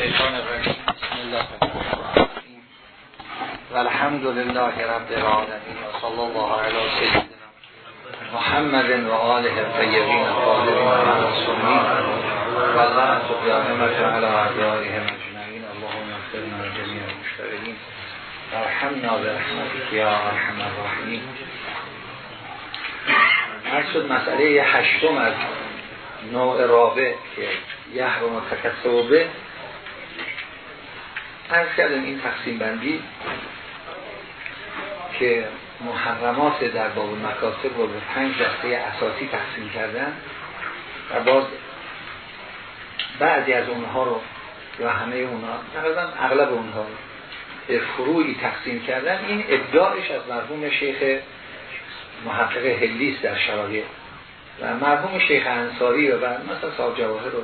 الشیطان الرجیم بسم الله الرحمن و الحمد لله رب العالمین و صلی الله علی سیدنا محمد و آله الطیبین الطاهرین و معصومین و لعنت الدائمة علی اعدائهم اجمعین. اللهم اغفر لنا جميع المشتغلین ارحمنا برحمتك یا ارحم الراحمین. هر شد مسئله هشتم از نوع رابع که یحرم تکسبه ارز کردم این تقسیم بندی که محرمات در باب مکاسب رو به پنج دسته اساسی تقسیم کردن و باز بعضی از اونها رو یا همه اونها نقدم اغلب اونها رو فروعی تقسیم کردن. این ادعایش از مرحوم شیخ محقق هلیس در شرایع و مرحوم شیخ انصاری و بعد مثلا صاحب جواهر رو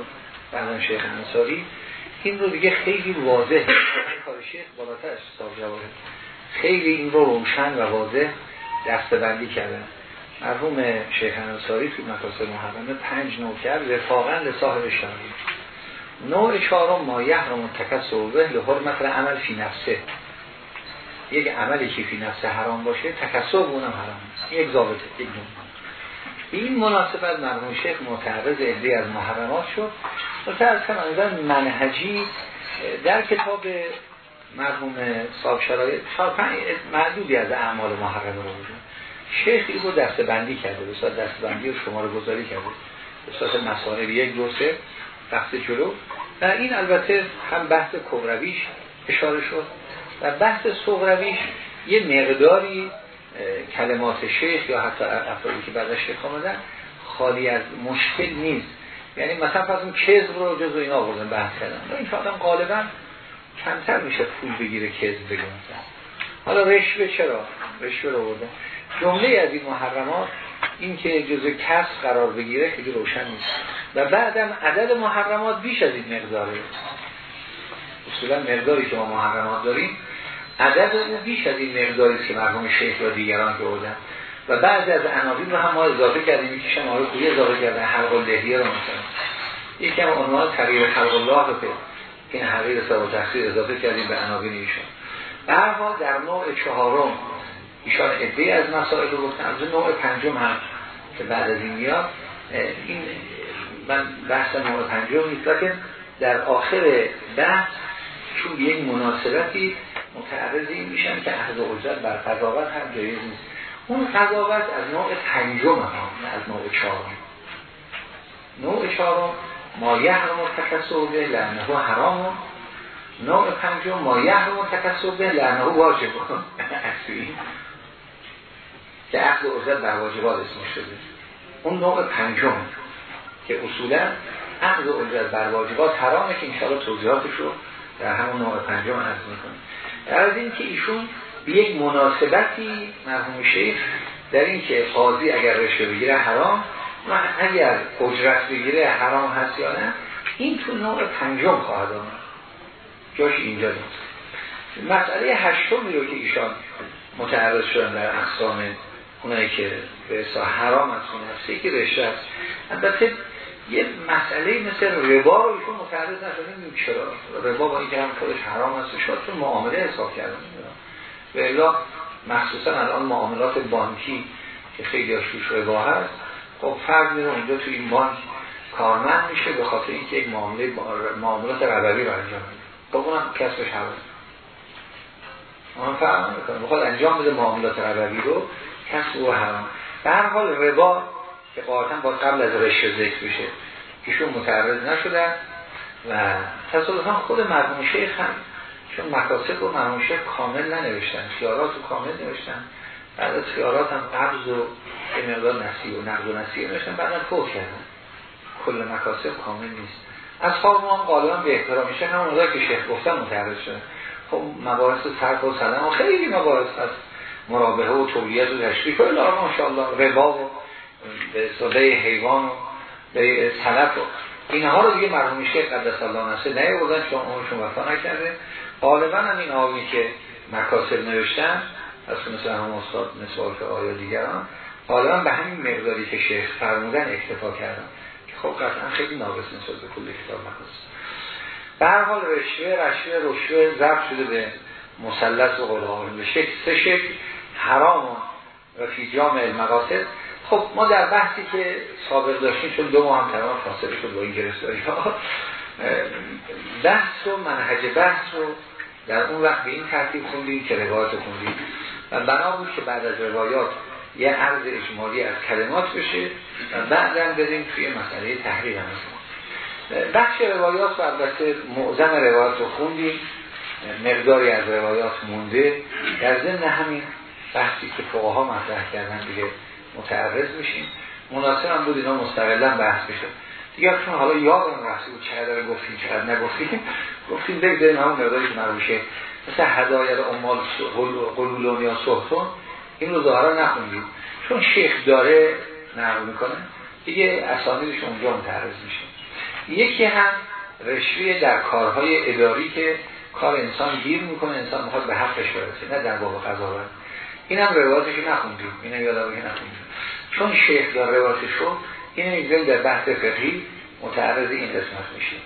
بعد شیخ انصاری این رو دیگه خیلی واضح کار شیخ بالاتر جواهر خیلی این رو روشن و واضح دستبندی کردن. مرحوم شیخ انصاری توی مکاسب محرمه پنج نوع کرد رفاقا لصاحب شرایع نوع چهارم ما یحرم تکسبه لحرمت عمل فی نفسه. یک عملی که فی نفسه حرام باشه تکسب اونم حرام است. یک ضابطه یک نوع. این مناسبت مرحوم شیخ معترض عده از محرمات شد. از کنان منهجی در کتاب مرحوم صاحب شرایط معدودی از اعمال محرمه رو بودن. شیخ رو دسته بندی کرده به صورت دسته بندی رو شما رو گذاری کرده. به صورت یک دو سه بحث جلو. و این البته هم بحث کبرویش اشاره شد. و بحث صغرویش یه مقداری کلمات شیخ یا حتی افرادی که بعد شیخ آمدن خالی از مشکل نیست. یعنی مثلا پس اون کذب رو جزو اینا آوردن بحث کردن. این آدم غالبا کمتر میشه پول بگیره کذب بگه حالا رشوه چرا؟ رشوه رو بردن جمله از این محرمات این که جزو کس قرار بگیره خیلی روشن نیست. و بعدم عدد محرمات بیش از این مقداره. اصولا مقداری که ما محرمات داریم عدد او بیش از این مقداری که مرحوم شیخ و دیگران بردن و بعضی از عناوین رو هم ما اضافه کردیم. یکی شما رو کوی اضافه کردن حلق اللحیه رو مثلا. یکی هم عنوان تغییر خلق الله رو که این حقیق سبب و تخصیر اضافه کردیم به عناوین ایشون در در نوع چهارم ایشان ادهی از مسائل رو گفتن. از نوع پنجم هم که بعد از این میاد این من بحث نوع پنجم نیست لیکن در آخر بحث چون یک مناسبتی متعرض این میشن که اهل اجرت بر قضاوت هم جایز نیست. اون قضاوت از نوع پنجم هم از نوع چهارم. نوع چهارم ما یحرم تکسبه لعنه حرام. نوع پنجم ما یحرم تکسبه لعنه واجب. که اهل اجرت بر واجبات اسمش شده. اون نوع پنجم که اصولا اخذ اجرت بر واجبات حرامه که انشاءالله توضیحاتش رو در همون نوع پنجم عرض می‌کنیم از این که ایشون به یک مناسبتی مرحوم شیخ در این که قاضی اگر رشوه بگیره حرام و اگر اجرت بگیره حرام هست یا نه این تو نوع پنجم خواهد آمد. جاش اینجا نیست. مسئله هشتمی رو که ایشان متعرض شدن در اقسام اونایی که به حرام از نفسی که رشوه است. البته یه مسئله مثل ربا رو ایشون متعرض نشدیم چرا. ربا با اینکه هم خودش حرام است شاید تو معامله حساب کردن به الا مخصوصا الان معاملات بانکی که خیلی هاشوش ربا هست خب فرد میره اونجا تو این بانک کارمند میشه به خاطر اینکه یک معامله معاملات ربوی رو انجام میده. خب اونم کسبش حرام اون فرق نمی‌کنه. بخواد انجام بده معاملات ربوی رو کسب و حرام. به حال ربا که قاطعا با قبل از رشد ذکر بشه ایشون متعرض نشدن و تصادفا خود مرحوم شیخ هم چون مکاسب و مرحوم شیخ کامل ننوشتن خیارات رو کامل نوشتن. بعد از خیارات هم قبض و مقدار نسی و نقض و نسی نوشتن بعد فوق کردن. کل مکاسب کامل نیست. از خواب ما غالبا به احترام میشه هم اونجا که شیخ گفتن متعرض شدن خب مباحث ترک و سلام و خیلی مباحث از مرابحه و تولیت و تشریف و الا ماشاءالله ربا و به صده حیوان و به طلب و اینها رو دیگه مرحوم شیخ قدس الله نسه نه بودن چون عمرشون وفا نکرده. غالبا هم این آقایی که مکاسب نوشتن از مثل هم استاد مثال که آیا دیگران غالبا به همین مقداری که شیخ فرمودن اکتفا کردن. که خب قطعا خیلی ناقص نسبت به کل کتاب مکاسب. به هر حال رشوه رشوه رشوه ضرب شده به مثلث و قلعه به شکل سه شکل حرام و فی جامع المقاصد. خب ما در بحثی که سابق داشتیم چون دو ماه هم تمام فاصله شد با این گرفتاری ها بحث و منهج بحث رو در اون وقت به این ترتیب خوندیم که روایت خوندیم. و بنا بود که بعد از روایات یه عرض اجمالی از کلمات بشه و بعدم بریم توی مسئله تحریر هم بخش روایات و البته معظم روایات رو خوندیم. مقداری از روایات مونده. در ضمن همین بحثی که فقها مطرح کردن دیگه متعرض میشیم مناسب هم بود اینا مستقلا بحث بشه. دیگه چون حالا یادم رفته بود چقدر گفتیم چقدر نگفتیم. گفتیم بگذاریم همون مقداری که مرموشه مثل هدایر امال قلولون یا صحتون این رو ظاهرا نخوندیم. چون شیخ داره نقل می‌کنه دیگه اسانیدش اونجا متعرض میشه. یکی هم رشوه در کارهای اداری که کار انسان گیر می‌کنه انسان می‌خواد به حقش برسه نه در باب قضاوت. این هم که نخوندیم این هم یادم که نخوندیم. چون شیخ دار روایتش رو این می‌گذاریم در بحث فقهی متعرض این قسمت میشیم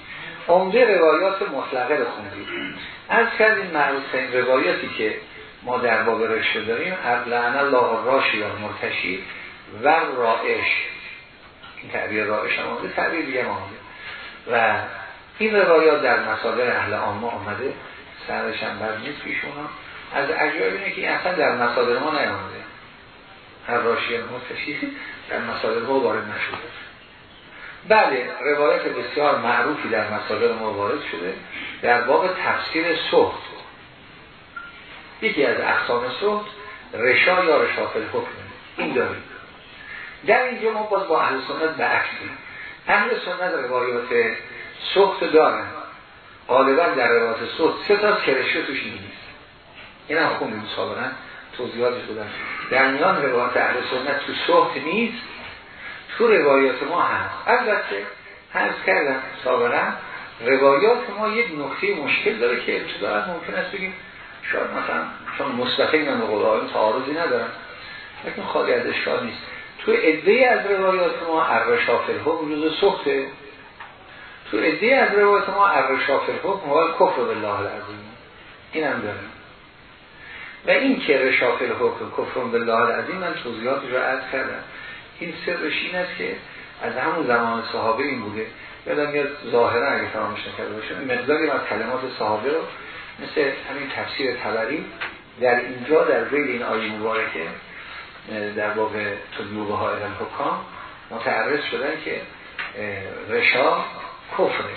عمده روایات مطلقه رو خوندیم. از کردیم معروف این روایاتی که ما در باب رشته داریم لعن الله راشی یا مرتشی و رائش. این تعبیر رائش هم آمده تعبیر دیگه آمده. و این روایات در مصادر اهل آمه آمده سرش هم بر نیست پیشونا از عجایب اینه که اصلا در مصادر ما نیامده. هر راشی مرتشی در مصادر ما وارد نشده. بله روایت بسیار معروفی در مصادر ما وارد شده در باب تفسیر سخت یکی از اقسام سخت رشا یا رشافل حکم این داریم. در اینجا ما باز با اهل سنت به عکسیم اهل سنت روایات سخت دارن. غالبا در روایات سخت سه تا کرشه توش نیست. این هم خوندیم سابقا توضیحاتش بودن در میان روایات اهل سنت تو سخت نیست تو روایات ما هست. البته هست کردم سابقا روایات ما یک نقطه مشکل داره که ابتدا ممکن است بگیم شاید مثلا چون مستقیم هم قرآن تعارضی ندارن لیکن خالی از اشکال نیست. تو عده از روایات ما الرشافل حکم جزء سخته تو عده از روایات ما الرشافل حکم حال کفر بالله العظیم. این هم داریم. و این که رشافل حکم کفر بالله العظیم من توضیحاتش رو عرض کردم. این سرش این است که از همون زمان صحابه این بوده. یادم میاد ظاهرا اگه فراموش نکرده باشه مقداری از کلمات صحابه رو مثل همین تفسیر تبری در اینجا در ویل این آیه مبارکه در باب تدیوبه های حکام متعرض شدن که رشا کفره.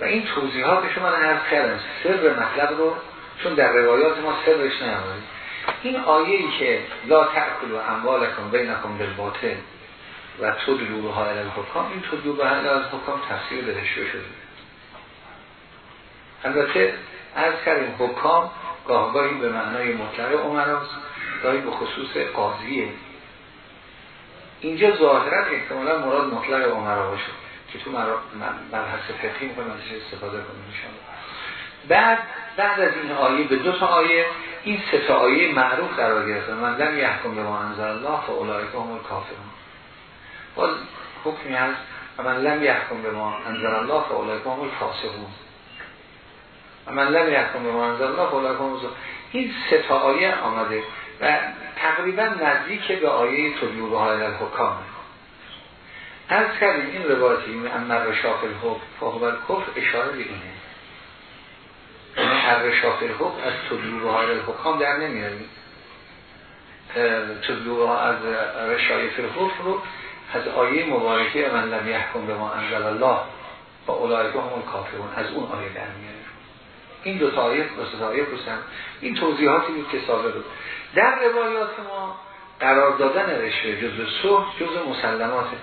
و این توضیحاتش من عرض کردم سر مطلب رو چون در روایات ما سرش نمارید این آیه ای که لا تأکل و اموالکم بینکم بالباطل و تدلو ها حکام این تدلو به از حکام تفسیر دهشوه شده. البته از کردیم حکام گاهگاهی به معنای مطلق عمراست گاهی به خصوص قاضیه اینجا ظاهرا احتمالا مراد مطلق عمرا باشه که تو مبحث فقهی می‌کنم استفاده کنیم بعد بعد از این آیه به دو تا آیه این سه تا آیه معروف قرار گرفته من لم یحکم به ما انزل الله فاولئک هم الکافرون. باز حکمی هست من لم یحکم به ما انزل الله فاولئک هم الفاسقون. من لم یحکم به ما انزل الله فاولئک هم این سه تا آیه آمده و تقریبا نزدیک به آیه طلوع های الحکام. از کردیم این روایتی این امر رشاف الحکم فاهو کفر اشاره به اینه. هر شافر حکم از طلوع های الحکام در نمیاریم. طلوع ها از رشای حکم رو از آیه مبارکه من لم یحکم به ما انزل الله با اولایک هم کافرون از اون آیه در میاریم. این دو تا آیه دو تا آیه بسن این توضیحاتی بود که سابق بود. در روایات ما قرار دادن رشوه جز صحب جز مسلماته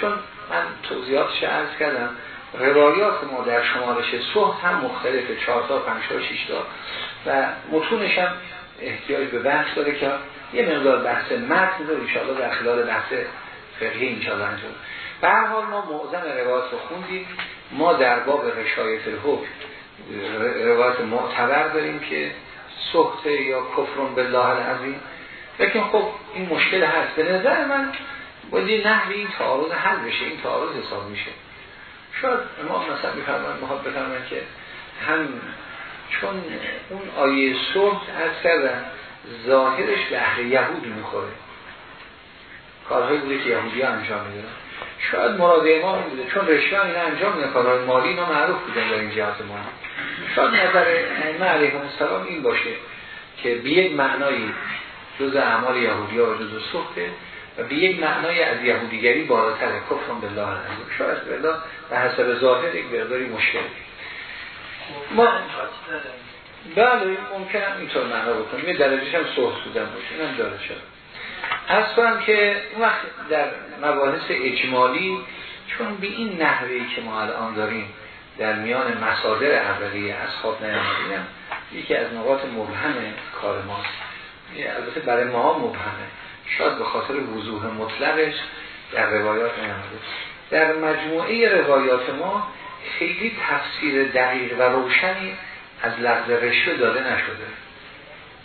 چون من توضیحاتش عرض کردم. روایات ما در شمارش صحب هم مختلفه چهار تا پنج تا شش تا و متونش هم احتیاج به بحث داره که یه مقدار بحث متن داره انشاءالله در خلال بحث فقهی انشاءالله انجام به هر حال ما معظم روایات رو خوندیم. ما در باب رشایت الحکم روایت معتبر داریم که سخته یا کفرون بالله العظیم. لیکن خب این مشکل هست. به نظر من باید نحوی این تعارض حل بشه این تعارض حساب میشه. شاید ما مثلا میفرمان می‌خواد بفرمان که هم چون اون آیه صلح از کردن ظاهرش به اهل یهود می‌خوره. کارهایی بوده که یهودی انجام میدن شاید مراد امام بوده چون رشوه اینا انجام میدن کارهای مالی اینا معروف بودن در این جهت ما. شاید نظر ائمه علیهم السلام این باشه که به یک معنایی جز اعمال یهودی ها و جز سخته و به یک معنای از یهودیگری بالاتره. کفرم بالله العظیم. شاید بالله به حسب ظاهر یک مقداری مشکل. ما بله ممکن هم اینطور معنا بکنیم. یه درجهش هم صحب بودن باشه. اینم داره شد. از کنم که وقت در مباحث اجمالی چون به این نحوهی که ما الان داریم در میان مصادر اولیه اصحاب نیامدیم یکی از نقاط مبهم کار ماست. البته برای ما مبهمه. شاید به خاطر وضوح مطلقش در روایات نیامده در مجموعه روایات ما خیلی تفسیر دقیق و روشنی از لفظ رشوه داده نشده.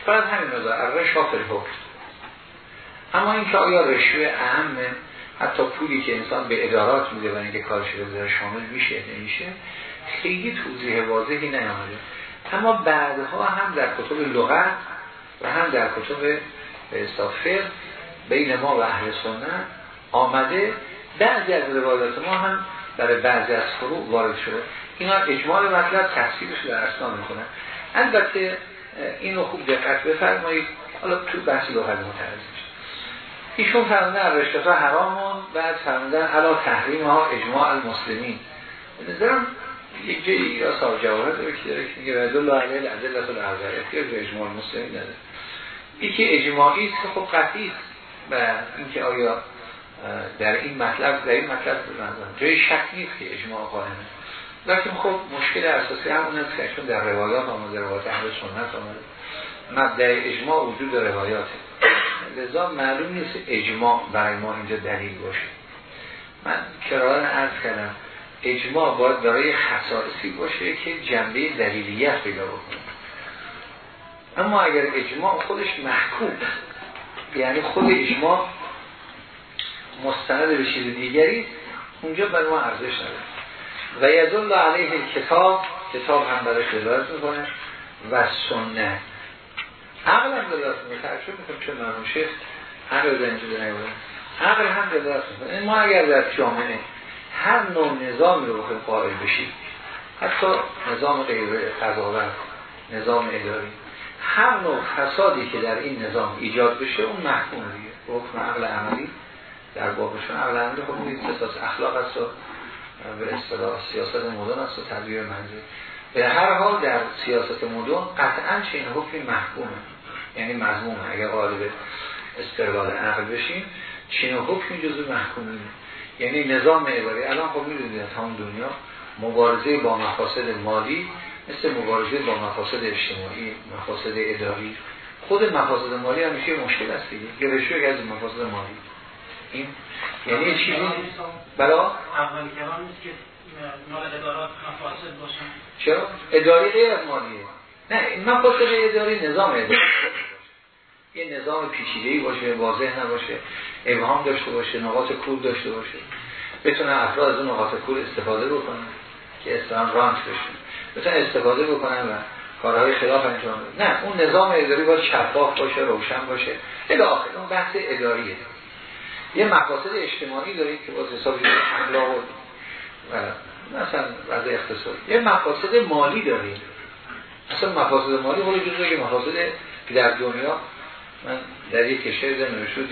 فقط همین رو داره رشا حکم اما اینکه آیا رشوه اهمه؟ حتی پولی که انسان به ادارات میده و اینکه کارش رو شامل میشه نمیشه خیلی توضیح واضحی نیامده. اما بعدها هم در کتب لغت و هم در کتب به بین ما و اهل سنت آمده بعضی از روایات ما هم برای بعضی از فروع وارد شده. اینا اجمال مطلب تفسیرش در اسنا می‌کنن. البته اینو خوب دقت بفرمایید. حالا تو بحث لغت متعرض ایشون فرمودن رشته ها حرامون بعد فرمودن حالا تحریم ها اجماع المسلمین. نظرم یک جایی یا صاحب جواهر داره که داره که میگه رد الله علیه العدلت الاربعه اختیار به اجماع المسلمین نداره. یکی اجماعی است که خب قطعی و اینکه آیا در این مطلب در این مطلب جای شک که اجماع قائمه. لیکن خب مشکل اساسی همون است که چون در روایات آمده روایات اهل سنت آمده مبدع اجماع وجود روایاته. لذا معلوم نیست اجماع برای ما اینجا دلیل باشه. من کرارن عرض کردم اجماع باید برای خصائصی باشه که جنبه دلیلیت پیدا بکنه. اما اگر اجماع خودش محکوم یعنی خود اجماع مستند به چیز دیگری اونجا برای ما ارزش نداره. و یدل علیه کتاب کتاب هم برای دلالت می‌کنه و سنت. عقل هم دلالت می‌کنه. تعجب می‌کنم چون مرمون شیخ عقل در اینجا نیورن عقل هم دلالت می‌کنه. ما اگر در جامعه هر نوع نظامی رو بخوایم قائل بشیم حتی نظام غیر قضاوت نظام اداری هر نوع فسادی که در این نظام ایجاد بشه اون محکوم دیگه. حکم عقل عملی در بابشون عقل عملی خب این اساس اخلاق است و به اصطلاح سیاست مدن است و تدبیر منزل. به هر حال در سیاست مدن قطعا چین حکمی محکومه. یعنی مضمومه اگر قالب استقلال عقل بشیم چین حکمی جزو محکومی یعنی نظام اداری الان خب می‌دونید تمام دنیا مبارزه با مفاسد مالی مثل مبارزه با مفاسد اجتماعی مفاسد اداری. خود مفاسد مالی هم میشه مشکل است دیگه. گرشو از مفاسد مالی. این یعنی چیزی برای اولی کلام نیست که مال ادارات مفاسد باشن. چرا؟ اداری غیر از مالیه. نه این مفاسد اداری نظام اداری یه نظام پیچیده‌ای باشه واضح نباشه ابهام داشته باشه نقاط کور داشته باشه. بتونه افراد از اون نقاط کور استفاده بکنن که اصلا رانت بشه. بتونه استفاده بکنن و کارهای خلاف انجام بده نه اون نظام اداری باید شفاف باشه روشن باشه. الی آخر اون بحث اداریه. یه مقاصد اجتماعی داریم که باز حساب اخلاق و مثلا وضع اقتصادی. یه مقاصد مالی داریم. اصلا مقاصد مالی جزو که مقاصد که در دنیا من در یک کشور زمین شد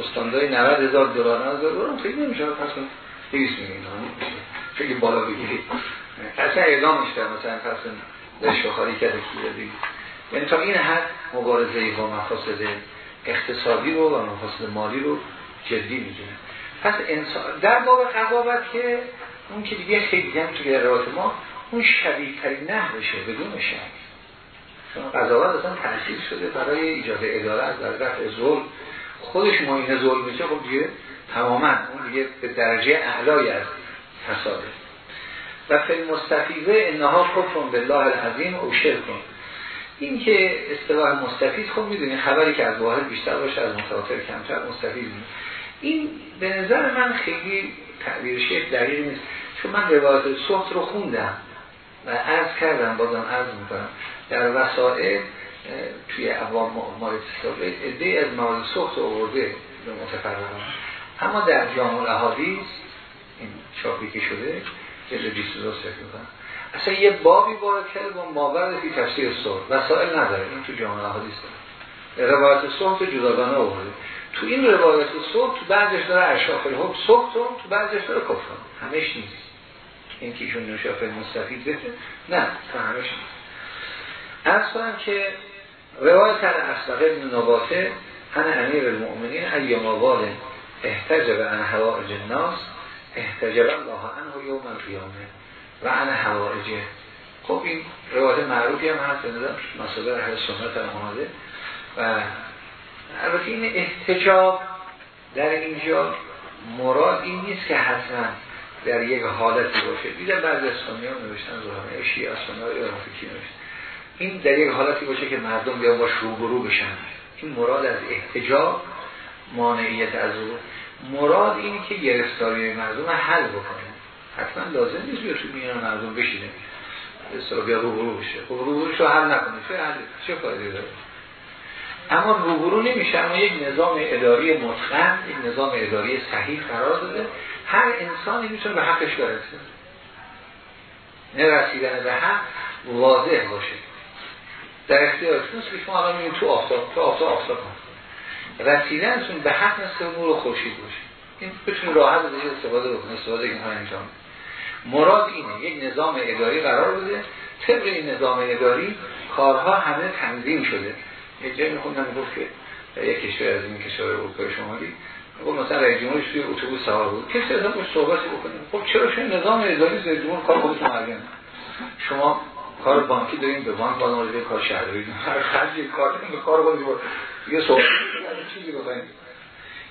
استاندای 90 هزار دلار از دلار خیلی نمیشه پس 200 میلیون. خیلی بالا بگیرید. اصلا اعلامش در مثلا پس رشوه خاری کرده کی یعنی تا این حد مبارزه با مفاسد اقتصادی رو و مفاسد مالی رو جدی می‌دونه. پس انسان در باب قضاوت که اون که دیگه خیلی هم توی روایت ما اون شبیه ترین بشه بدون شک. چون قضاوت اصلا تحصیل شده برای ایجاد ادارت در رفع ظلم. خودش معین ظلم میشه خب دیگه تماما اون دیگه به درجه اعلای از فساده. و فی مستفیزه انها کفرون بالله العظیم او شرکون. این که اصطلاح مستفید خب می‌دونی خبری که از واحد بیشتر باشه از متواتر کمتر مستفید این به نظر من خیلی تعبیر شیخ دقیق نیست. چون من روایت سخت رو خوندم و عرض کردم بازم عرض می‌کنم. در وسائل توی اقوام مارد سابق ادهی از مواد سخت آورده به متفرقان. اما در جامع الاحادیث این چاپی که شده جلد 22 فکر می‌کنم اصلا یه بابی وارد کرده با ماورد فی تفسیر صحت وسائل نداره. این تو جامع الاحادیث داره. روایت صحت جداگانه آورده. تو این روایت صحت تو بعضش داره اشراف الحب صحت تو بعضش داره کفر همش نیست. این که ایشون نشاف مستفید بده. نه تو همش نیست. از کنم که روایت اسبقه ابن نباته هن امیر المؤمنین ایام آوال احتجب عن حوائج الناس احتجب الله عنه یوم القیامه و عن حوائجه خب این روایت معروفی هم هست مسئله اهل سنت هم آمده و البته این احتجاب در اینجا مراد این نیست که حتما در یک حالتی باشه. دیدن بعضی از سنی ها نوشتن زهانه شیعه سنی ها نوشتن. این در یک حالتی باشه که مردم بیان باش روبرو بشن. این مراد از احتجاب مانعیت از او مراد اینی که گرفتاری مردم حل بکنه. حتما لازم نیست بیا تو میان مردم بشینه. اصلا بیا روبرو بشه. خب روبروش رو حل نکنه. حل؟ چه فایده داره؟ اما روبرو نمیشه. اما یک نظام اداری مطلق یک نظام اداری صحیح قرار داده. هر انسانی می‌تونه به حقش برسه. نه رسیدن به حق واضح باشه. در اختیارتون نیست که شما الان تو آفتاب تو آفتاب آفتاب رسیدنتون به حق مثل نور خورشید باشه. این بتونید راحت از استفاده بکنید استفاده این ها انجام مراد اینه یک نظام اداری قرار بده. طبق این نظام اداری کارها همه تنظیم شده. یک جایی میخوندم گفت که یک کشور از این کشور اروپای شمالی گفت مثلا رئیس جمهورش توی اتوبوس سوار بود. کسی از باش صحبتی بکنیم خب چرا شما نظام اداری رئیس جمهور کار خودتون مرگن شما کار بانکی داریم به بانک بالا کار شهری هر خرجی کار به کار خودی بود یه صحبت چیزی بکنیم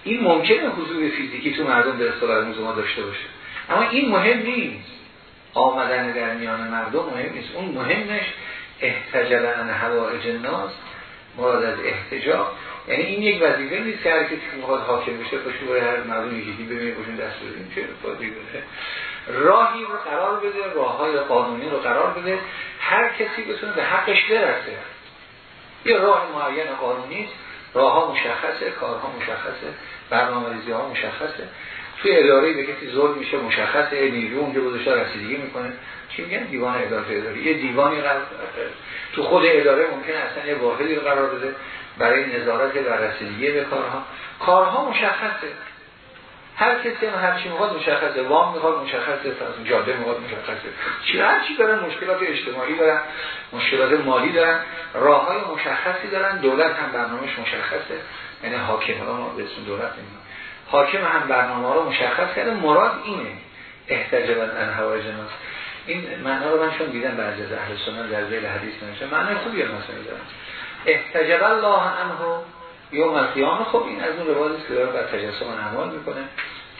این ممکنه حضور فیزیکی تو مردم به اصطلاح ما داشته باشه. اما این مهم نیست. آمدن در میان مردم مهم نیست. اون مهمش احتجاب عن حوائج الناس مراد از احتجاب یعنی این یک وظیفه نیست که هر کسی که می‌خواد حاکم بشه برای هر مردم یکی ببینه باشون دست بدیم چه داره راهی رو قرار بده راه های قانونی رو قرار بده. هر کسی بتونه به حقش برسه. یه راه معین قانونی است. راه ها مشخصه کارها مشخصه برنامه ریزی ها مشخصه. توی اداره به کسی ظلم میشه مشخصه نیرو اونجا گذاشته رسیدگی می‌کنه. چی میگن؟ دیوان اداره اداری. یه دیوانی قرار تو خود اداره ممکنه اصلا یه واحدی رو قرار بده برای نظارت و رسیدگی به کارها. کارها مشخصه. هر کسی هم هر چی می‌خواد مشخصه. وام می‌خواد مشخصه از جاده می‌خواد مشخصه. چی هر چی دارن مشکلات اجتماعی دارن مشکلات مالی دارن راه های مشخصی دارن دولت هم برنامهش مشخصه. یعنی حاکم ها به دولت نمیم حاکم هم برنامه رو مشخص کرده. مراد اینه. احتجابا ان هوای جناس. این معنا رو من چون دیدم بعضی از اهل سنت در ذیل حدیث نمیشه معنی خوبی مثلا دارن احتجاب الله عنه یوم القیامه خب این از اون روایتی که داره بر تجسم اعمال می‌کنه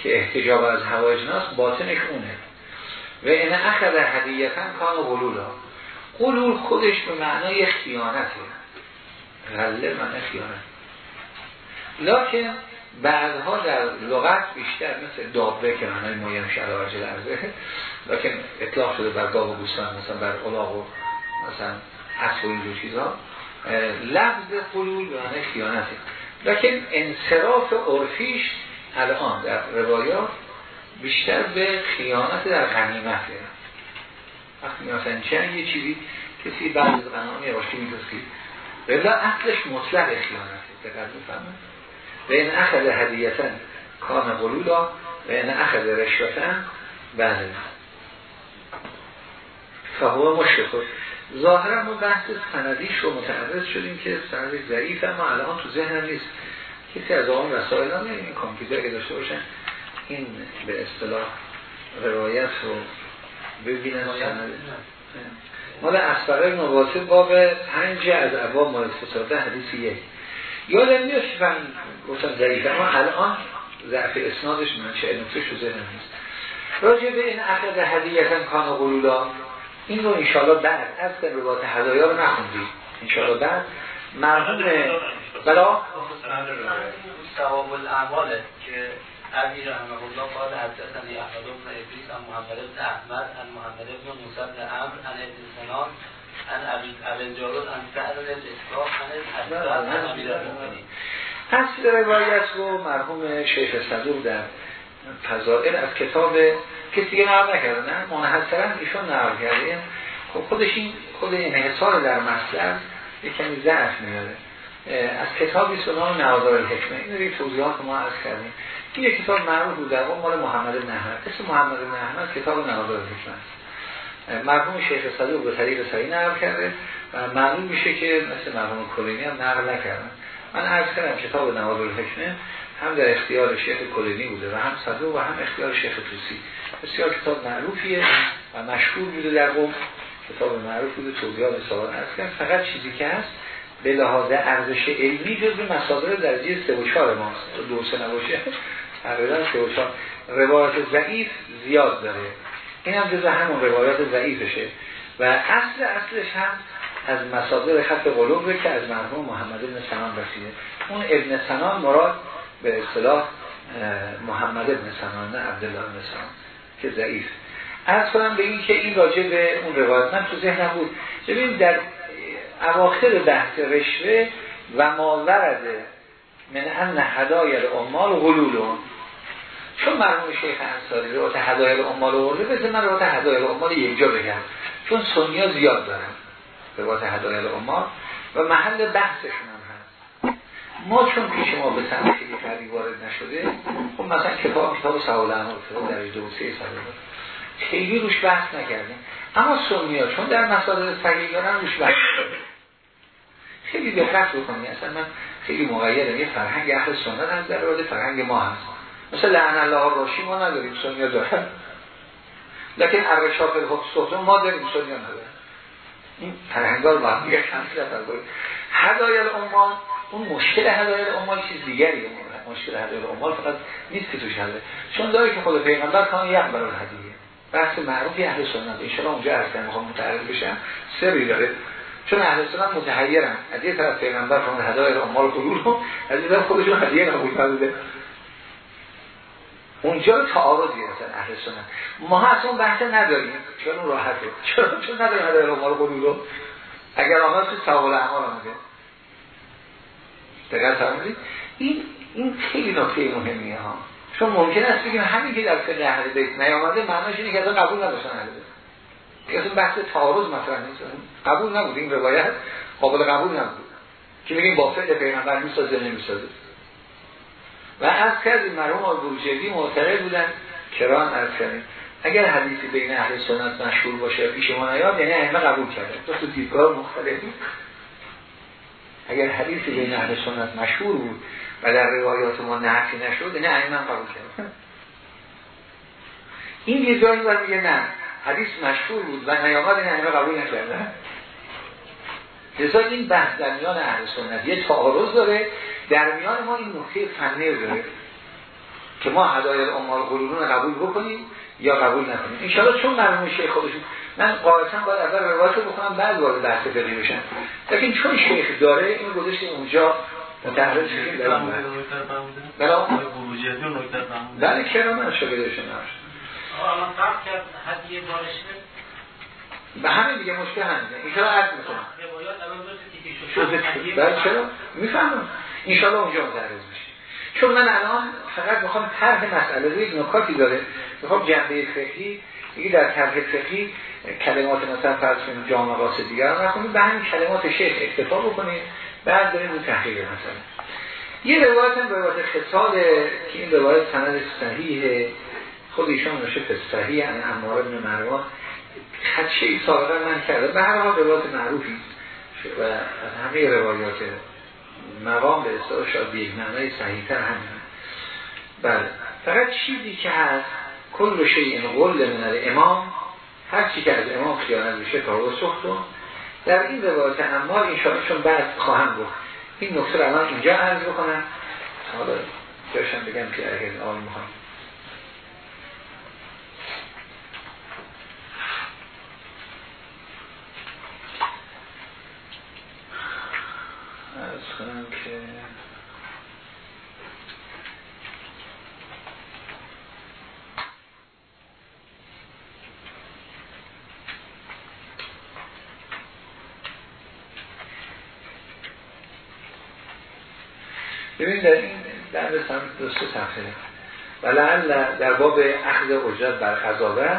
که احتجاب از هوای جناس باطنش اونه. و این اخذ هدیتا کان قلولا قلول خودش به معنای خیانته. غله معنی خیانت. لکن بعدها در لغت بیشتر مثل دابه که معنای مایم شلوارج لرزه. لکن اطلاق شده بر گاو و مثلا بر الاغ و مثلا اصل و اینجور چیزها. لفظ قلول به معنی خیانته. لکن انصراف عرفیش الان در روایات بیشتر به خیانت در غنیمته. وقتی مثلا چند یه چیزی کسی بعد از غنیمت یواشکی میدوستی. ولی اصلش مطلق خیانته. دقیق بفهمه و این اخذ هدیتا کان قلولا و این اخذ رشوتن بله. فهو مشکل. ظاهرا ما بحث سندیش رو متعرض شدیم که سند ضعیف اما الان تو ذهنم نیست. کسی از آن رسائل هم این کامپیوتر که داشته باشن این به اصطلاح روایت رو ببینن. سند. مال اسفره نواسه باب پنج از ابواب مال فساده حدیث یک. یادم میاد که فهم گفتم ضعیف اما الان ضعف اسنادش منشه نکته شو ذهنم نیست. راجع به این عقد هدیتن کان قلولا این رو انشاءالله بعد از به روایت هدایا رو نخوندید انشاءالله بعد. مرحوم بلا؟ ثواب الاعماله که ابي رحمه الله قال حدثني احمد بن ادریس عن محمد بن احمد عن محمد بن موسی بن عمرو عن ابن سنان عن ابي ابن جارود عن سعد بن الاصلاح عن الحسن عن امیر المؤمنین. اصل روایت رو مرحوم شیخ صدوق در فضائل از کتاب کسی دیگه نقل نکرده نه؟ منحصرا ایشون نقل کرده. خب خودش این خود انحصار در مطلب یک کمی ضعف میاره. از کتابی سنان نوادار الحکمه. این رو توضیحات ما عرض کردیم. این کتاب معروف بود در مال محمد بن اسم محمد بن کتاب نوادار الحکمه است. مرحوم شیخ صدوق به طریق صحیح نقل کرده و معلوم میشه که مثل مرحوم کلینی هم نقل نکردن. من عرض کردم کتاب نوادار الحکمه هم در اختیار شیخ کلینی بوده و هم صدوق و هم اختیار شیخ توسی بسیار کتاب معروفیه و مشهور بوده در قوم. کتاب معروف بوده توضیحات سوال هست. فقط چیزی که هست به لحاظ ارزش علمی جزو مصادر درجه 3 و 4 ماست دو سه نباشه. تقریبا 3 و 4 روایت ضعیف زیاد داره. این هم جزو همون روایات ضعیفشه. و اصل اصلش هم از مصادر خط قلوبه که از مرحوم محمد بن سنان رسیده. اون ابن سنان مراد به اصطلاح محمد بن سنان عبدالله بن سنان که ضعیف. از کنم به این که این راجع به اون روایت من تو ذهنم بود. ببینیم در اواخر بحث رشوه و ما ورده من ان هدایل امال غلولون چون مرموم شیخ انصاری روایت هدایل امال ورده بذار من روایت هدایل امال یک جا بگم. چون سنیا زیاد دارن روایت هدایل امال و محل بحثشون ما چون پیش ما به سمت خیلی وارد نشده خب مثلا کتاب کتاب سوال اعمال کتاب در دو سه خیلی روش بحث نکردیم. اما سنی ها چون در مسائل صحیح دارن روش بحث خیلی دقت بکنی. اصلا من خیلی مقیدم. یه فرهنگ اهل سنت هم در واقع فرهنگ ما هست. مثل لعن الله راشی ما نداریم. سنی دارن لیکن ارشاف الحق ما داریم. سنی ها نداریم. این فرهنگ ها رو با هم دیگه هدایل امان اون مشکل هدایل امان چیز دیگریه مشکل هدایل امان فقط نیست که توش هده چون داری که خود پیغمبر کان یک برای هدیه. بحث معروفی اهل سنت. ان اونجا هستن می‌خوام متعرض بشم. سری داره. چون اهل سنت متحیرن. از یه طرف پیغمبر فرمان هدایای اموال قلوب رو از یه طرف خودشون هدیه نبود نداده اونجا تعارضی هستن اهل سنت. ما اصلا بحث نداریم. چون راحته؟ چون چون نداریم هدایای اموال قلوب رو؟ اگر آمد تو ثواب اعمال آمده دقیق فرمودید. این این خیلی نکته مهمیه ها. چون ممکن است بگیم همین که در فقه اهل بیت نیامده معناش اینه که اصلا قبول نداشتن اهل بیت. اصلا بحث تعارض مطرح نیست. قبول نبود. این روایت قابل قبول نبود. که میگیم با فعل پیغمبر می‌سازه نمی‌سازه. و از کردیم مرحوم بروجردی معترض بودن کران از کردیم اگر حدیثی بین اهل سنت مشهور باشه پیش ما نیاد یعنی ائمه قبول کرده تو دیدگاه مختلفی. اگر حدیثی بین اهل سنت مشهور بود و در روایات ما نحفی نشد نه این من قبول کردم. این یه جایی باید میگه نه حدیث مشهور بود و نیامد این همه قبول نکردن لذا این بحث در میان اهل سنت یه تعارض داره در میان ما این نکته فنی داره که ما هدایت امال قرورون قبول بکنیم یا قبول نکنیم. انشاءالله چون مرموم شیخ خودشون من قاعدتا باید اول روایت رو بکنم بعد وارد بحث فقهی بشن لیکن چون شیخ داره این گذاشته اونجا متحرر شدیم برام بله. چرا من شده داشته نشد. به همین دیگه مشکل همینه. این چرا عرض می‌کنم. بله چرا می‌فهمم. انشاءالله اونجا متعرض میشه. چون من الان فقط می‌خوام طرح مسئله روی نکاتی داره. می‌خوام جنبه فقهی دیگه در طرح فقهی کلمات مثلا فرض کنیم جامعه قاس دیگر رو به همین کلمات شیخ اکتفا بکنیم بعد بریم رو تحقیق مثلا. یه روایت هم روایت خصال که این روایت سند صحیح خود ایشان نشه صحیح یعنی اماره بن مروان. خدشه ای سابقا من کرده. به هر حال روایت معروفی و از همه روایات مقام به اصطلاح شاید به معنای صحیحتر همین بله. فقط چیزی که هست کل شیء قول من امام هر چی که از امام خیانت میشه تا و سختون در این روایت امار این چون بعد خواهم گفت این نکته رو الان اینجا عرض بکنم. حالا جاشم بگم که اگر آن می‌خوام از کنم که این در مثلا دو سه صفحه ولعل در باب اخذ اجرت بر قضاوه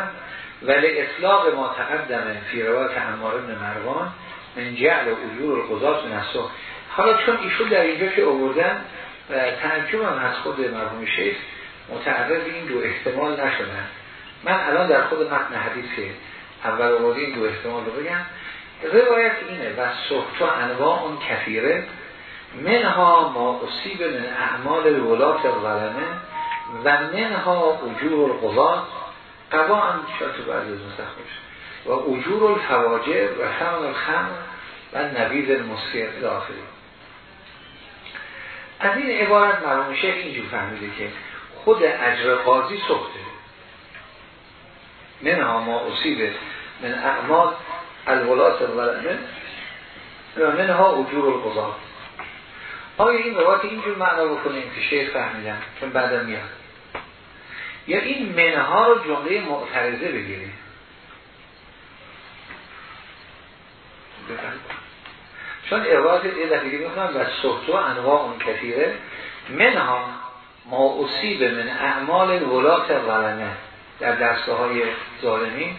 ولی اطلاق ما تقدم فی روایت بن مروان من جعل اجور القضات من حالا چون ایشون در اینجا که آوردن تعجب هم از خود مرحوم شیخ متعرض این دو احتمال نشدن. من الان در خود متن حدیث اول آورده این دو احتمال رو بگم. روایت اینه و صحت و انواع اون کثیره. منها ما اصیب من اعمال الولات الظلمه و منها اجور القضات قضا هم شاید تو بعضی از و اجور الفواجر و ثمن الخمر و نوید المسکر داخلی از این عبارت مرحوم شیخ اینجور فهمیده که خود اجر قاضی سخته. منها ما اصیبه من اعمال الولات الولمه و منها اجور القضات آیا این روایت اینجور معنا بکنیم که شیخ فهمیدن که بعدا میاد؟ یا این منها رو جمله معترضه بگیریم؟ چون عبارت یه دفعه می‌خونم و صحت و انواع اون کثیره. منها ما اصیب من اعمال ولات ولنه. در دسته های ظالمین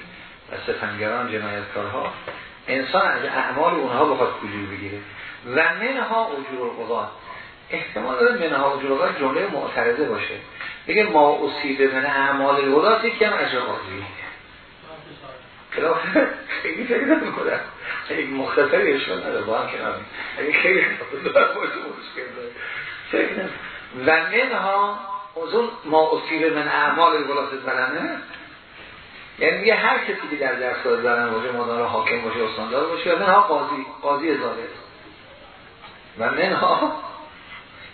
و ستنگران جنایتکارها. انسان از اعمال اونها بخواد کجور بگیره؟ و منها اجور القضا. احتمال داره منها اجور القضا جمله معترضه باشه. بگه ما اصیب من اعمال الولات یکی هم اجر قاضی. خیلی فکر نمی کنم خیلی مختصری اشکال نداره با هم اگه خیلی و منها اوزون ما اصیب من اعمال الولات زننه یعنی یه هر کسی که در درس زنن باشه مدار حاکم باشه استاندار باشه و منها قاضی قاضی ازاده و منها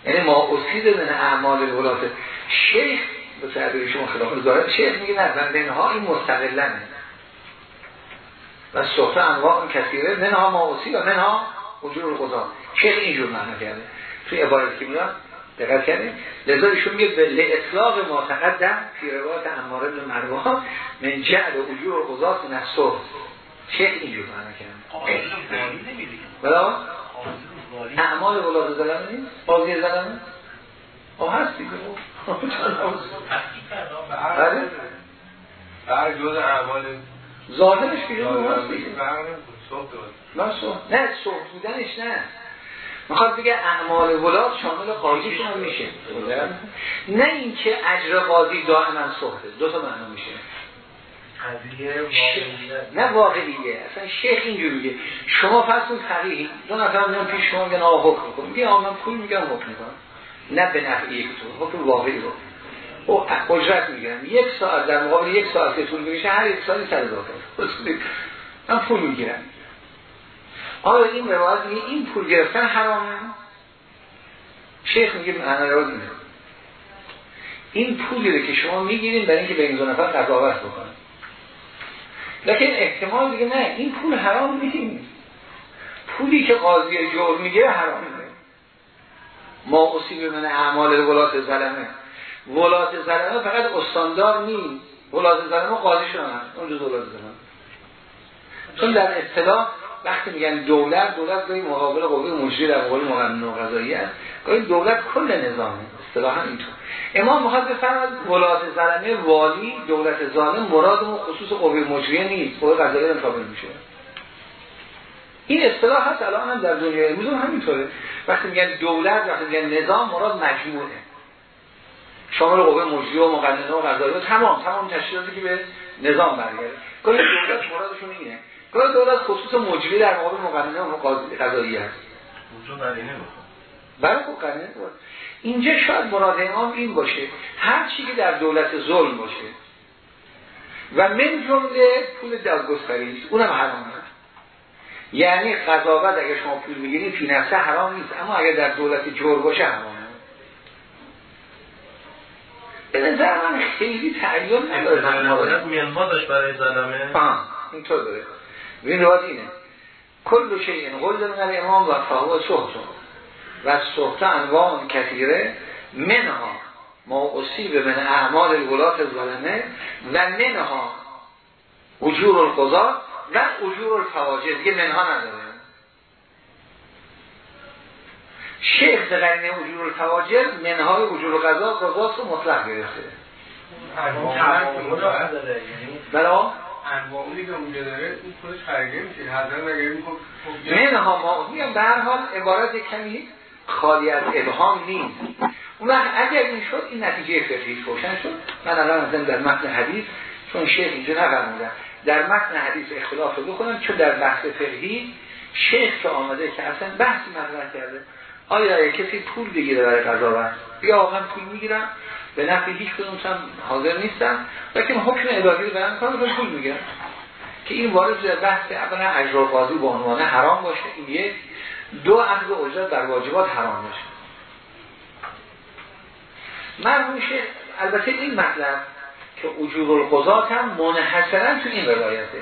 یعنی ما اصیب من اعمال الولات. شیخ به تعبیر شما خلاف داره شیخ میگه نه و منها این مستقلنه و صحبه انواع کثیره منها ما اصیب و منها وجود القضا. شیخ اینجور معنی کرده. توی عبارت که میاد دقت کردیم لذا ایشون میگه به اطلاق ما تقدم فی روایت اماره بن مروان من جعل و اجور قضات نصر شیخ اینجور معنی کرده. بلا اعمال ولاد زلمه نیست بازی زلمه آه هست دیگه. بله. هر جز اعمال. ظاهرش که هست دیگه. نه صحب بودنش نه. می‌خواد بگه اعمال ولاد شامل قاضیشون هم میشه. نه. اینکه اجر قاضی دائما صحبه دو تا معنا میشه. نه واقعیه. اصلا شیخ اینجور میگه. شما پس اون فقیه دو نفر میان پیش شما میگن آقا حکم کن. میگه آقا من پول میگم حکم کن نه به نفع یک تو حکم واقعی رو. او اجرت می‌گیرم یک ساعت در مقابل یک ساعت که طول میشه هر یک ساعتی سر من پول می‌گیرم. آیا این روایت میگه این پول گرفتن حرامه شیخ میگه معنی رو این پولی که شما می‌گیرین برای اینکه به این دو نفر قضاوت بکنن. لیکن احتمال دیگه نه. این پول حرام نیست. پولی که قاضی جور می‌گیره حرامه ما اصیب من اعمال ولات زلمه ولات زلمه فقط استاندار نیست. ولات زلمه قاضی شدن اون جز ولات زلمه چون در اصطلاح وقتی میگن دولت دولت گاهی مقابل قوه مجری در مقابل مقنن و قضایی گاهی دولت کل نظامه اصطلاحا اینطور امام می‌خواد بفرماد ولات زلمه والی دولت ظالم مراد خصوص قوه مجریه نیست. قوه قضایی هم کامل میشه. این اصطلاح هست الان هم در دنیای امروز هم همینطوره. وقتی میگن دولت وقتی میگن نظام مراد مجموعه شامل قوه مجریه و مقننه و قضایی و تمام تمام تشکیلاتی که به نظام برگرده. گاهی دولت مرادشون اینه. گاهی دولت خصوص مجری در مقابل مقننه و قضایی هست. قرینه برای خب قرینه اینجا شاید مراد امام این باشه هر چی که در دولت ظلم باشه. و من جمله پول دادگستری اونم حرامه یعنی قضاوت اگر شما پول می‌گیرید فی نفسه حرام نیست. اما اگر در دولت جور باشه حرامه به نظر من خیلی تعیین نداره. میانما داشت برای زدمه اینطور داره. این کل شیء قلد من الامام و فهو صحت و صحت انواع کثیره منها ما اصیب من اعمال الولات ظالمه و منها اجور القضا و اجور الفواجه. دیگه منها نداره. شیخ قرینه اجور الفواجر منهای اجور قضا قضاس رو مطلق گرفته. بلا انواعی که اونجا داره اون خودش خریده میشه. حضرت مگه میگه منها ما میگم به هر حال عبارت کمی خالی از ابهام نیست. اون وقت اگر این شد این نتیجه فقهی روشن شد. من الان از در متن حدیث چون شیخ اینجا نفرمودن در متن حدیث اختلاف رو بکنم چون در بحث فقهی شیخ که آمده که اصلا بحثی مطرح کرده. آیا کسی پول بگیره برای قضاوت یا واقعا پول می‌گیرم؟ به نفع هیچ کدوم هم حاضر نیستم. لیکن حکم الهی رو برن کنم پول می‌گیرم. که این وارد بحث اولا اجرا قاضی به عنوان حرام باشه این یک. دو اخذ اجرت در واجبات حرام باشه مرموم البته این مطلب که اجور القضات هم منحصرا تو این روایته.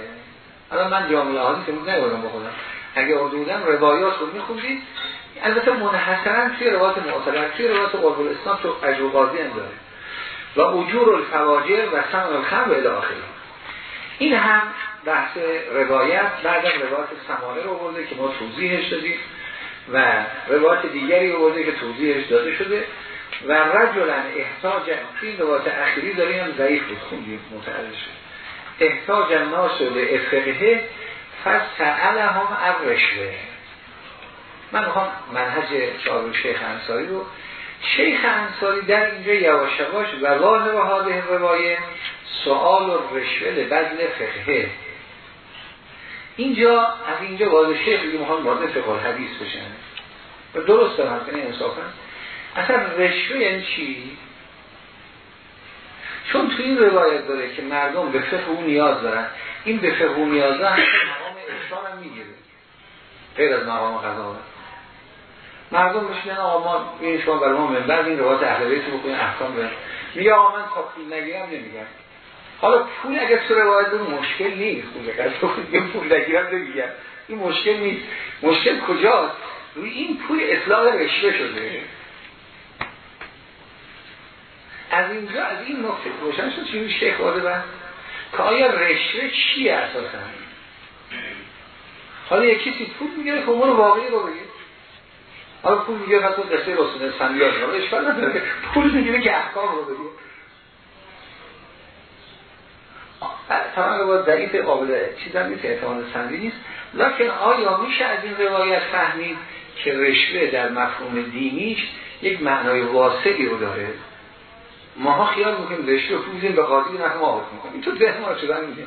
الان من جامعه حالی که نگردم بخونم اگه بودم روایات رو میخوندید البته منحصرا توی روایت معتبر توی روایت قرب الاسلام تو اجر قاضی هم داره. و اجور الفواجر و سمن الخم و الاخری این هم بحث روایت بعد روایت سمانه رو برده که ما توضیحش دادیم. و روایت دیگری رو برده که توضیحش داده شده و رجلن احتاج این روایت اخیری داریم هم ضعیف بود. خوندیم متعرض شد. احتاج الناس به افقه فسعل هم رشوه من می‌خوام منهج شعار شیخ انصاری رو شیخ انصاری در اینجا یواش و راه و حاله روایه سوال و رشوه بدل فقهه اینجا از اینجا وارد شیخ بگیم می‌خوام وارد فقه حدیث بشن و درست دارم کنه انصافا. اصلا رشوه یعنی چی؟ چون تو این روایت داره که مردم به فقه اون نیاز دارن. این به فقه اون نیاز دارن مقام اشتار هم می‌گیره. غیر از مقام قضاوت مردم میشنن آقا ما این شما برای ما منبر این روایت اهل بیت بکنین احکام میگه آقا من تا پول نگیرم نمیگم. حالا پول اگر تو روایت اون مشکل نیست اگر پول نگیرم نمیگم. این مشکل نیست. مشکل کجاست؟ روی این پول اطلاق رشوه شده. از اینجا از این نقطه روشن شد چیزی شیخ بر که آیا رشوه چیه اساسا؟ حالا یکی کسی پول میگه که امور واقعی رو بگید حالا پول میگه حتی قصه رسول سندیات رو اشکال پول می‌گیره که احکام رو بگید تمام رو ضعیف قابل چیز هم نیست اعتماد سندی نیست. لکن آیا میشه از این روایت فهمید که رشوه در مفهوم دینیش یک معنای واسعی رو داره؟ ماها خیال می‌کنیم رشوه پول به قاضی نفع ما حکم می‌کنیم تو ذهن ما شدن میگه.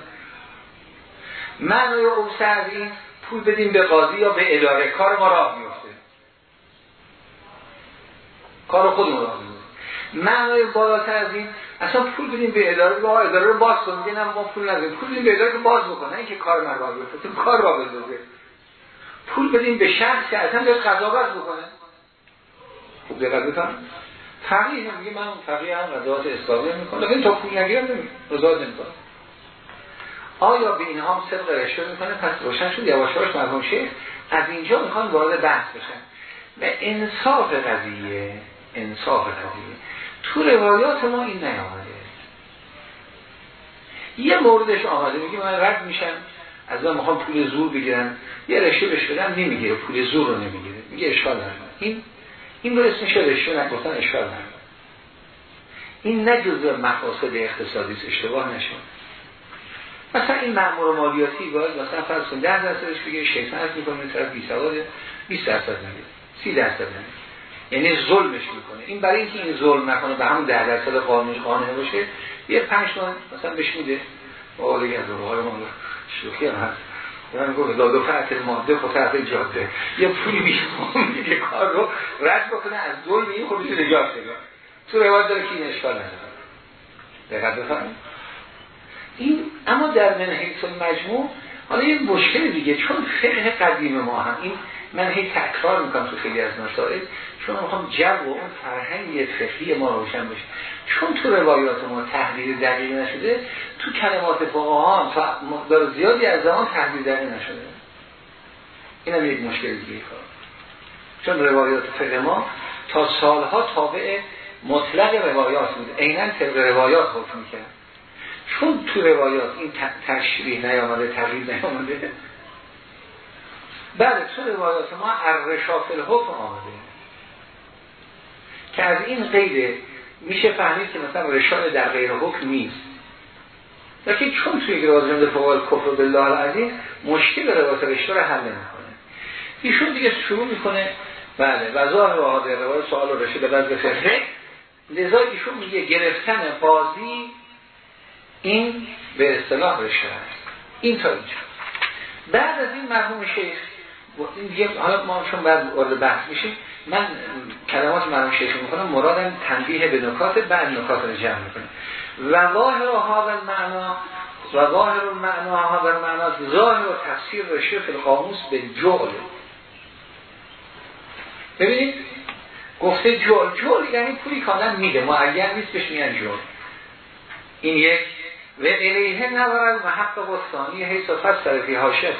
معنای اوسع از این پول بدیم به قاضی یا به اداره. کار ما راه میفته کار خودمون راه معنای بالاتر از این اصلا پول بدیم به اداره با اداره رو باز کن. میگه ما پول نداریم. پول بدیم به اداره که باز بکنه. اینکه کار من راه بیفته کار راه بندازه پول بدیم به شخص که اصلا به قضاوت بکنه. خوب دقت بکنم فقیه میگه من فقیه هم قضاوت اسلامی می‌کنه لیکن تا پول نگیرم نمی‌کنه قضاوت نمی‌کنه آیا به اینها هم صدق رشوه می‌کنه؟ پس روشن شد. یواش یواش مرحوم شیخ از اینجا می‌خوان وارد بحث بشن. و انصاف قضیه انصاف قضیه. تو روایات ما این نیامده. یه موردش آمده میگه من رد میشم از من می‌خوام پول زور بگیرن. یه رشوه بهش بدم نمی‌گیره پول زور رو نمی‌گیره. میگه اشکال نداره. این این رو اسمش رشوه نگفتن اشکال نداره. این نه جزء مقاصد اقتصادی اشتباه نشه. مثلا این مأمور مالیاتی باید مثلا فرض کن 10 درصدش بگه شیطنت می‌کنه طرف بی سواده 20 درصد نمیده 30 درصد نمیده یعنی ظلمش می‌کنه. این برای اینکه این ظلم نکنه به همون 10 درصد قانون قانع باشه یه 5 تومن مثلا بهش میده. با دیگه از حال ما شوخی هم هست. من گفت لا دو فرط ماده خود طرف جاده. یه پولی بیشتر میگه کار رو رد بکنه از ظلم این خودش نجات بده. تو روایت داره که این اشکال نداره. دقت این اما در منحیط مجموع حالا یه مشکل دیگه چون فقه قدیم ما هم این من هی تکرار می‌کنم تو خیلی از مسائل. چون می‌خوام جو و اون فرهنگ فقهی ما روشن بشه. چون تو روایات ما تحلیل دقیق نشده تو کلمات فقها تا مقدار زیادی از زمان تحلیل دقیق نشده. این هم یک مشکل دیگه کار. چون روایات فقه ما تا سالها تابع مطلق روایات بود. عینا طبق روایات حکم می‌کرد. چون تو روایات این تشریح نیامده تغییر نیامده. بله تو روایات ما الرشاف الحکم آمده. که از این قید میشه فهمید که مثلا رشاد در غیر حکم نیست. لیکن چون توی گرازم فوال کفر بالله العظیم مشکل روایت رشته رو حل نمی‌کنه. ایشون دیگه شروع می‌کنه بله و و حاضر روایت سوال و بعد فقه لذا ایشون میگه گرفتن قاضی این به اصطلاح رشته. این تا اینجا. بعد از این مرحوم شیخ این دیگه حالا ما چون بعد وارد بحث میشیم من کلمات مرحوم شیخ می‌کنم مرادم تنبیه به نکات بعد نکات رو جمع می‌کنم و ظاهر هذا المعنا و ظاهر المعنا هذا المعنا ظاهر و تفسیر رشیف القاموس به جعل. ببینید گفته جعل جعل یعنی پولی کانن میده معین نیست بهش میگن جعل. این یک و الیه نورد و حق و ثانی حیث و فسر فی حاشیت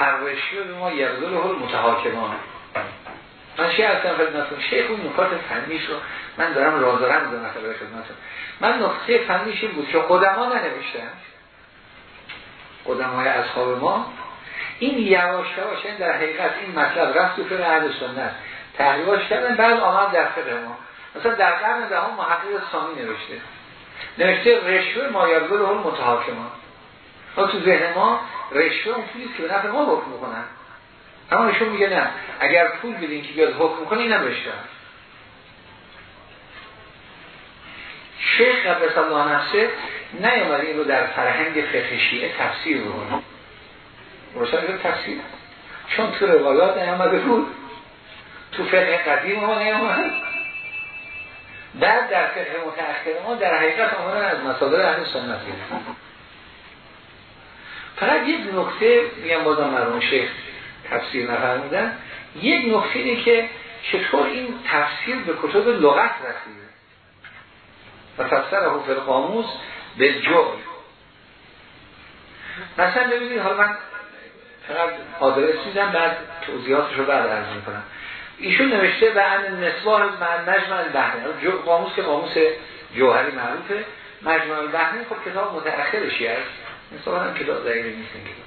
الرشیو به ما یرزل هل متحاکمان من شیعه هستم خدمتون شیخ اون نکات فنیش رو من دارم رازارم به مطلب خدمتون من نقطه فنیش این بود که قدما ننوشتن. قدمای اصحاب ما. این یواش یواش در حقیقت این مطلب رفت تو فقه اهل سنت. تحریواش کردن بعد آمد در فقه ما. مثلا در قرن دهم محقق ثانی نوشته. نوشته رشوه مایرگل هم متحاکمان. ها تو ذهن ما رشوه اون پولیست که به نفع ما حکم می‌کنن. اما ایشون میگه نه. اگر پول بدین که بیاد حکم کنه اینم رشوه شیخ قدس الله نفسه نیامده این رو در فرهنگ فقه شیعه تفسیر بکنه. روشن تفسیر. چون تو روایات نیامده بود. تو فقه قدیم ما نیامده بعد در فقه متأخر ما در حقیقت آمدن از مصادر اهل سنت فقط یک نکته میگم بازم مرمون شیخ تفسیر نفرمودن یک نکته اینه که چطور این تفسیر به کتب لغت رسیده. و تفسیر قاموس به جعل مثلا ببینید حالا من فقط آدرس میدم بعد توضیحاتش رو بعد عرض می‌کنم. ایشون نوشته به ان من مجمع البحرین. قاموس که قاموس جوهری معروفه. مجمع البحرین خب کتاب متأخرشی است. مثلا هم کتاب دقیقی نیست این کتاب.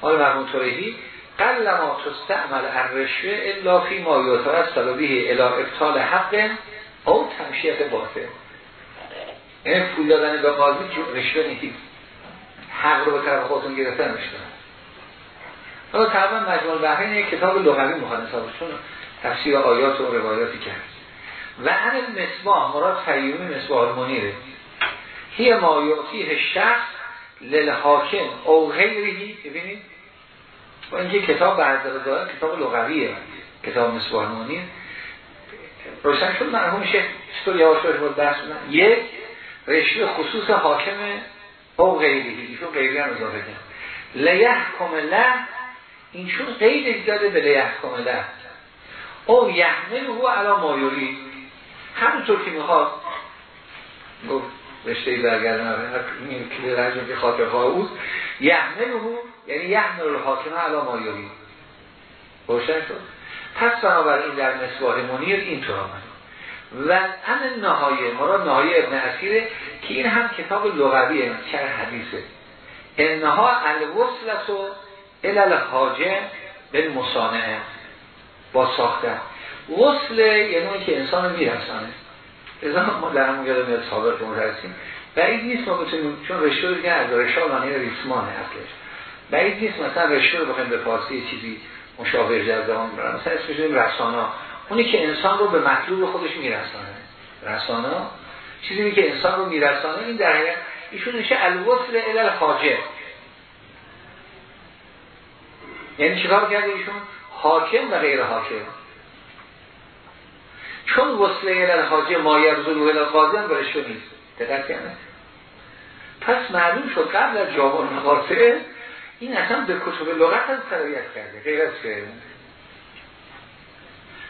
حالا مرمون طوریهی قل ما تستعمل الرشوه الا فی ما یوترس طلبیه الا ابطال حق او تمشیت باطل. یعنی پول دادن به قاضی رشوه نیست. حق رو به طرف خودتون گرفتن رشوه حالا تقریبا مجموع بحرین یک کتاب لغوی مخانه چون تفسیر آیات و روایاتی کرد و همین مصباح مراد فیومی مصباح المنیره. هی ما شخص للحاکم. او غیرهی ببینید. با اینکه کتاب برداره داره کتاب لغویه کتاب مصباح روشن شد مرحوم شیخ چطور یواش یواش بود بحث یک رشوه خصوص حاکم او غیرهی ایشون غیری هم اضافه کرد. لیحکم له. این چون قید داده به لیحکم له. او یحمل هو علا مایوری همونطور که می‌خواد. گفت رشته برگردن این کلی رجم که خاطر خواهود یحمل هو یعنی یحمل الحاکمه علا مایوری روشن شد؟ پس بنابراین در مصباح منیر اینطور آمد. و هم نهایه مراد نهایه ابن اسیره که این هم کتاب لغویه شرح حدیثه. انها الوصلت و الالحاجه به مصانعه با ساختن. وصل یعنی که انسان میرسانه. ازا ما در همون یادم میاد سابق مرسیم بعید نیست ما بتونیم چون رشته دیگه از رشته ریسمانه اصلش. بعید نیست مثلا رشته رو بخوایم به فارسی چیزی مشابه جزدهان برن مثلا اسمش رسانا. اونی که انسان رو به مطلوب خودش میرسانه رسانا. چیزی که انسان رو میرسانه این در حقیقت ایشون نشه الوصل الال خاجه یعنی چیکار کرده ایشون؟ حاکم و غیر حاکم. چون وصله در حاجه مایر ظلوه القاضی هم برشو نیست. دقت کنه پس معلوم شد قبل از جواب مقاطعه این اصلا به کتب لغت هم سرایت کرده غیر از فعل.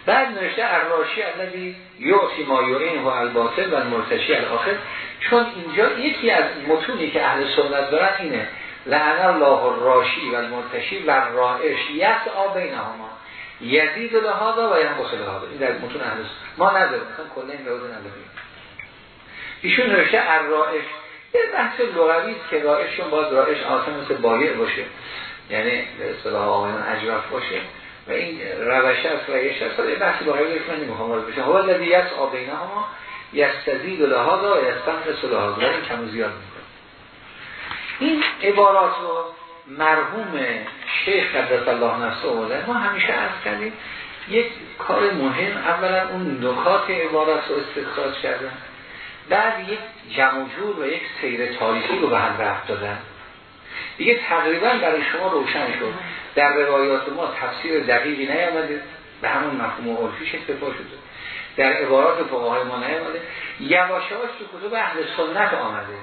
بعد نوشته الراشی الذی یعطی ما یورین و الباطل و مرتشی الاخر. چون اینجا یکی از متونی که اهل سنت دارن اینه لعن الله الراشی و المرتشی و رائش یس آبین هما یزید لهذا و ینقص لهذا. این در متون اهل ما نداریم مثلا کلا این روزه نداریم. ایشون نوشته الرائش یه بحث لغوی که رائششون باز رائش آسان مثل بایع باشه. یعنی به اصطلاح آقایان اجراف باشه. و این روشه است و یش است یه بحثی با غیرش من نمی‌خوام وارد بشم هو الذی یسعى بینهما یستزید لهذا و یستنقص لهذا این کم و زیاد می‌کنه. این عبارات رو مرحوم شیخ قدس الله نفسه ما همیشه عرض کردیم یک کار مهم اولا اون نکات عبارت رو استخراج کردن. بعد یک جمع و یک سیر تاریخی رو به هم رفت دادن. دیگه تقریبا برای شما روشن شد. در روایات ما تفسیر دقیقی نیامده. به همون مفهوم عرفیش اکتفا شده در عبارات فقهای ما نیامده. یواشهاش تو کتب اهل سنت آمده.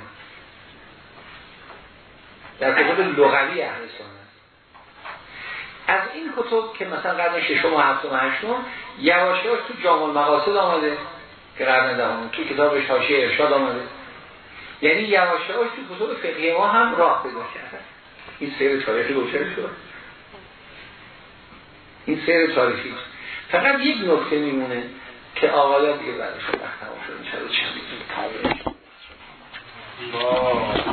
در کتب لغوی اهل سنت. از این کتب که مثلا قرن ششم و هفتم و هشتم یواش یواش تو جامع المقاصد آمده که قرن دهم تو کتابش حاشیه ارشاد آمده. یعنی یواش یواش تو کتب فقهی ما هم راه پیدا کرده. این سیر تاریخی گوشه شد. این سیر تاریخی. فقط یک نکته میمونه که آقایان دیگه بعدش وقت تمام شد. این چرا چند